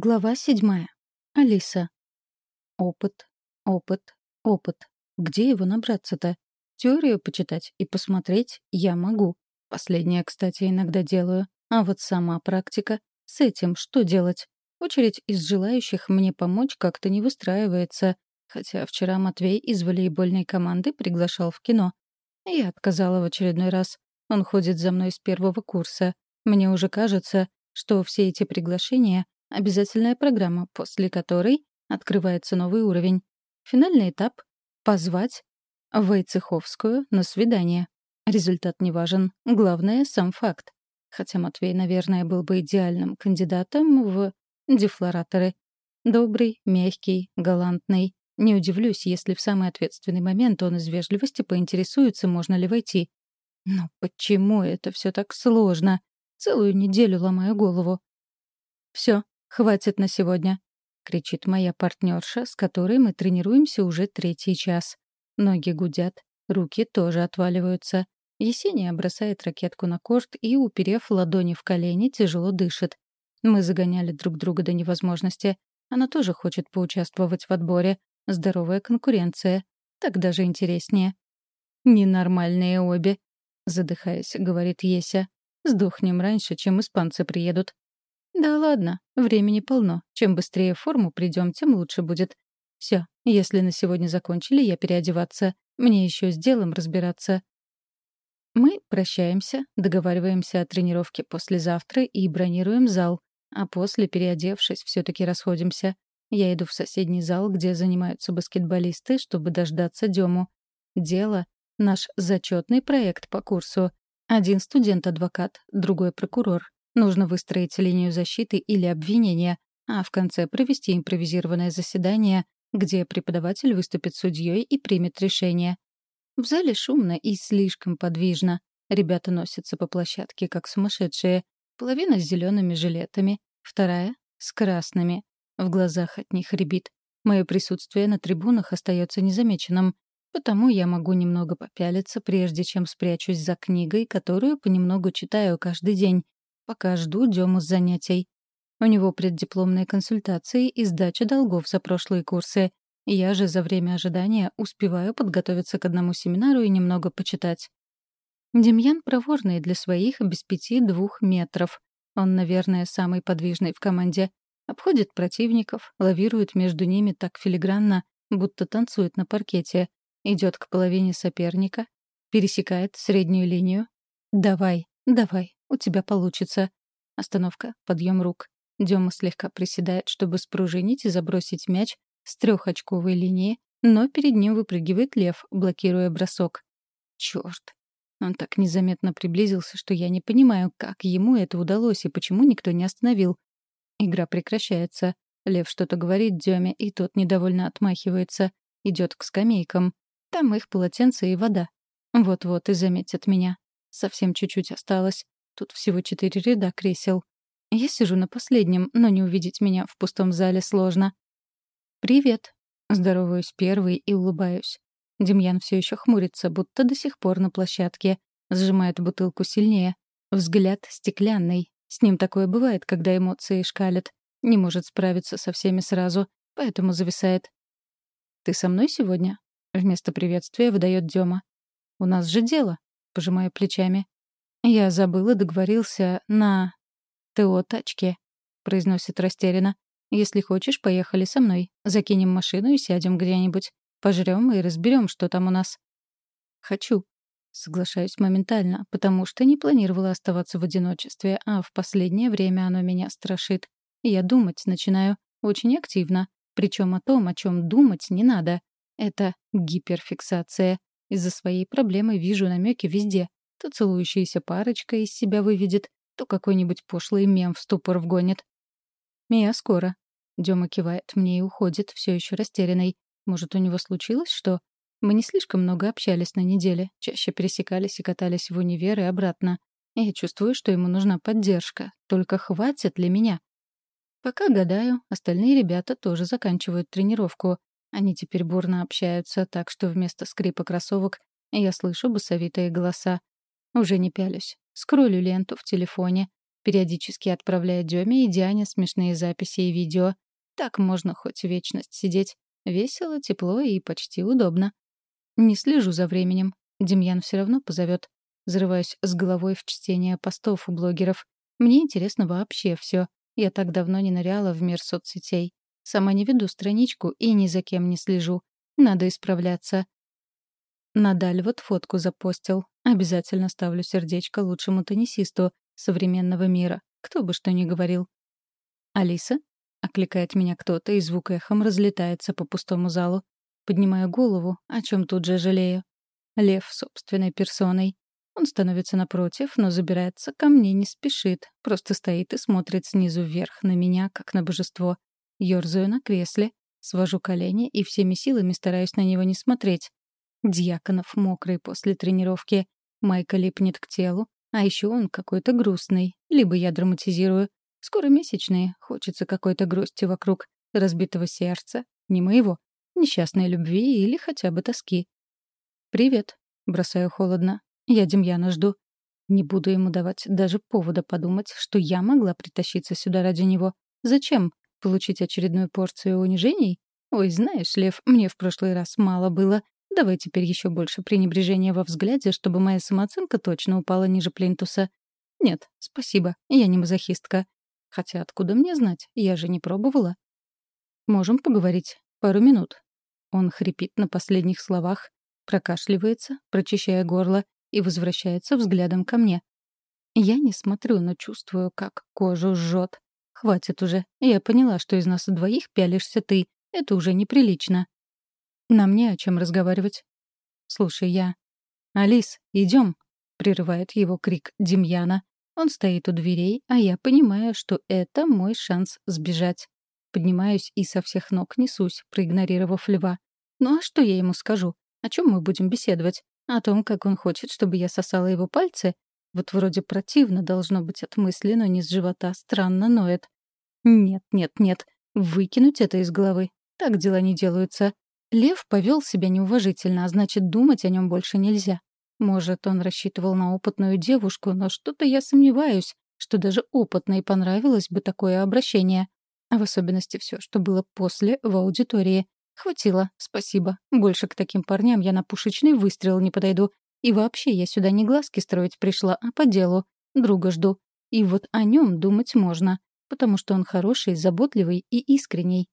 Глава седьмая. Алиса. Опыт, опыт, опыт. Где его набраться-то? Теорию почитать и посмотреть я могу. Последнее, кстати, иногда делаю. А вот сама практика. С этим что делать? Очередь из желающих мне помочь как-то не выстраивается. Хотя вчера Матвей из волейбольной команды приглашал в кино. Я отказала в очередной раз. Он ходит за мной с первого курса. Мне уже кажется, что все эти приглашения — Обязательная программа, после которой открывается новый уровень. Финальный этап — позвать Войцеховскую на свидание. Результат не важен. Главное — сам факт. Хотя Матвей, наверное, был бы идеальным кандидатом в дефлораторы. Добрый, мягкий, галантный. Не удивлюсь, если в самый ответственный момент он из вежливости поинтересуется, можно ли войти. Но почему это все так сложно? Целую неделю ломаю голову. Все, «Хватит на сегодня», — кричит моя партнерша, с которой мы тренируемся уже третий час. Ноги гудят, руки тоже отваливаются. Есения бросает ракетку на корт и, уперев ладони в колени, тяжело дышит. Мы загоняли друг друга до невозможности. Она тоже хочет поучаствовать в отборе. Здоровая конкуренция. Так даже интереснее. «Ненормальные обе», — задыхаясь, говорит Еся. «Сдохнем раньше, чем испанцы приедут». «Да ладно, времени полно. Чем быстрее в форму придем, тем лучше будет. Все, если на сегодня закончили, я переодеваться. Мне еще с делом разбираться». Мы прощаемся, договариваемся о тренировке послезавтра и бронируем зал, а после, переодевшись, все таки расходимся. Я иду в соседний зал, где занимаются баскетболисты, чтобы дождаться Дему. Дело — наш зачетный проект по курсу. Один студент-адвокат, другой — прокурор. Нужно выстроить линию защиты или обвинения, а в конце провести импровизированное заседание, где преподаватель выступит судьей и примет решение. В зале шумно и слишком подвижно. Ребята носятся по площадке, как сумасшедшие. Половина с зелеными жилетами, вторая — с красными. В глазах от них рябит. Мое присутствие на трибунах остается незамеченным, потому я могу немного попялиться, прежде чем спрячусь за книгой, которую понемногу читаю каждый день, пока жду Дему с занятий. У него преддипломные консультации и сдача долгов за прошлые курсы. Я же за время ожидания успеваю подготовиться к одному семинару и немного почитать. Демьян проворный для своих без пяти двух метров. Он, наверное, самый подвижный в команде. Обходит противников, лавирует между ними так филигранно, будто танцует на паркете. Идет к половине соперника, пересекает среднюю линию. «Давай, давай, у тебя получится. Остановка, подъем рук. Дема слегка приседает, чтобы спружинить и забросить мяч с трехочковой линии, но перед ним выпрыгивает лев, блокируя бросок. Черт! Он так незаметно приблизился, что я не понимаю, как ему это удалось и почему никто не остановил. Игра прекращается. Лев что-то говорит Деме, и тот недовольно отмахивается. Идет к скамейкам. Там их полотенце и вода. Вот-вот и заметят меня. Совсем чуть-чуть осталось. Тут всего четыре ряда кресел. Я сижу на последнем, но не увидеть меня в пустом зале сложно. «Привет». Здороваюсь первый и улыбаюсь. Демьян все еще хмурится, будто до сих пор на площадке. Сжимает бутылку сильнее. Взгляд стеклянный. С ним такое бывает, когда эмоции шкалят. Не может справиться со всеми сразу, поэтому зависает. «Ты со мной сегодня?» Вместо приветствия выдает Дема. «У нас же дело», — пожимаю плечами. «Я забыла, договорился на... ТО-тачке», — произносит растерянно. «Если хочешь, поехали со мной. Закинем машину и сядем где-нибудь. Пожрем и разберем, что там у нас». «Хочу». Соглашаюсь моментально, потому что не планировала оставаться в одиночестве, а в последнее время оно меня страшит. Я думать начинаю очень активно, причем о том, о чем думать не надо. Это гиперфиксация. Из-за своей проблемы вижу намеки везде. То целующаяся парочка из себя выведет, то какой-нибудь пошлый мем в ступор вгонит. «Я скоро». Дема кивает мне и уходит, все еще растерянный. Может, у него случилось что? Мы не слишком много общались на неделе, чаще пересекались и катались в универ и обратно. Я чувствую, что ему нужна поддержка. Только хватит ли меня? Пока гадаю, остальные ребята тоже заканчивают тренировку. Они теперь бурно общаются, так что вместо скрипа кроссовок я слышу басовитые голоса. Уже не пялюсь. Скроллю ленту в телефоне. периодически отправляя Деме и Диане смешные записи и видео. Так можно хоть вечность сидеть. Весело, тепло и почти удобно. Не слежу за временем. Демьян все равно позовет. Взрываюсь с головой в чтение постов у блогеров. Мне интересно вообще все. Я так давно не ныряла в мир соцсетей. Сама не веду страничку и ни за кем не слежу. Надо исправляться. Надаль вот фотку запостил. Обязательно ставлю сердечко лучшему теннисисту современного мира. Кто бы что ни говорил. «Алиса?» — окликает меня кто-то, и звук эхом разлетается по пустому залу. Поднимаю голову, о чем тут же жалею. Лев собственной персоной. Он становится напротив, но забирается ко мне не спешит, просто стоит и смотрит снизу вверх на меня, как на божество. Ёрзаю на кресле, свожу колени и всеми силами стараюсь на него не смотреть. Дьяконов мокрый после тренировки. Майка липнет к телу, а еще он какой-то грустный. Либо я драматизирую. Скоро месячные, хочется какой-то грусти вокруг. Разбитого сердца, не моего несчастной любви или хотя бы тоски. «Привет», — бросаю холодно. «Я Демьяна жду. Не буду ему давать даже повода подумать, что я могла притащиться сюда ради него. Зачем? Получить очередную порцию унижений? Ой, знаешь, Лев, мне в прошлый раз мало было. Давай теперь еще больше пренебрежения во взгляде, чтобы моя самооценка точно упала ниже плинтуса. Нет, спасибо, я не мазохистка. Хотя откуда мне знать? Я же не пробовала. Можем поговорить. Пару минут. Он хрипит на последних словах, прокашливается, прочищая горло, и возвращается взглядом ко мне. Я не смотрю, но чувствую, как кожу жжет. Хватит уже. Я поняла, что из нас двоих пялишься ты. Это уже неприлично. Нам не о чем разговаривать. Слушай, я... «Алис, идем!» — прерывает его крик Демьяна. Он стоит у дверей, а я понимаю, что это мой шанс сбежать. Поднимаюсь и со всех ног несусь, проигнорировав льва. Ну а что я ему скажу? О чем мы будем беседовать? О том, как он хочет, чтобы я сосала его пальцы? Вот вроде противно должно быть от мысли, но низ живота странно ноет. Нет, нет, нет. Выкинуть это из головы. Так дела не делаются. Лев повел себя неуважительно, а значит, думать о нем больше нельзя. Может, он рассчитывал на опытную девушку, но что-то я сомневаюсь, что даже опытной понравилось бы такое обращение. А в особенности все, что было после в аудитории. Хватило, спасибо. Больше к таким парням я на пушечный выстрел не подойду. И вообще я сюда не глазки строить пришла, а по делу. Друга жду. И вот о нем думать можно, потому что он хороший, заботливый и искренний.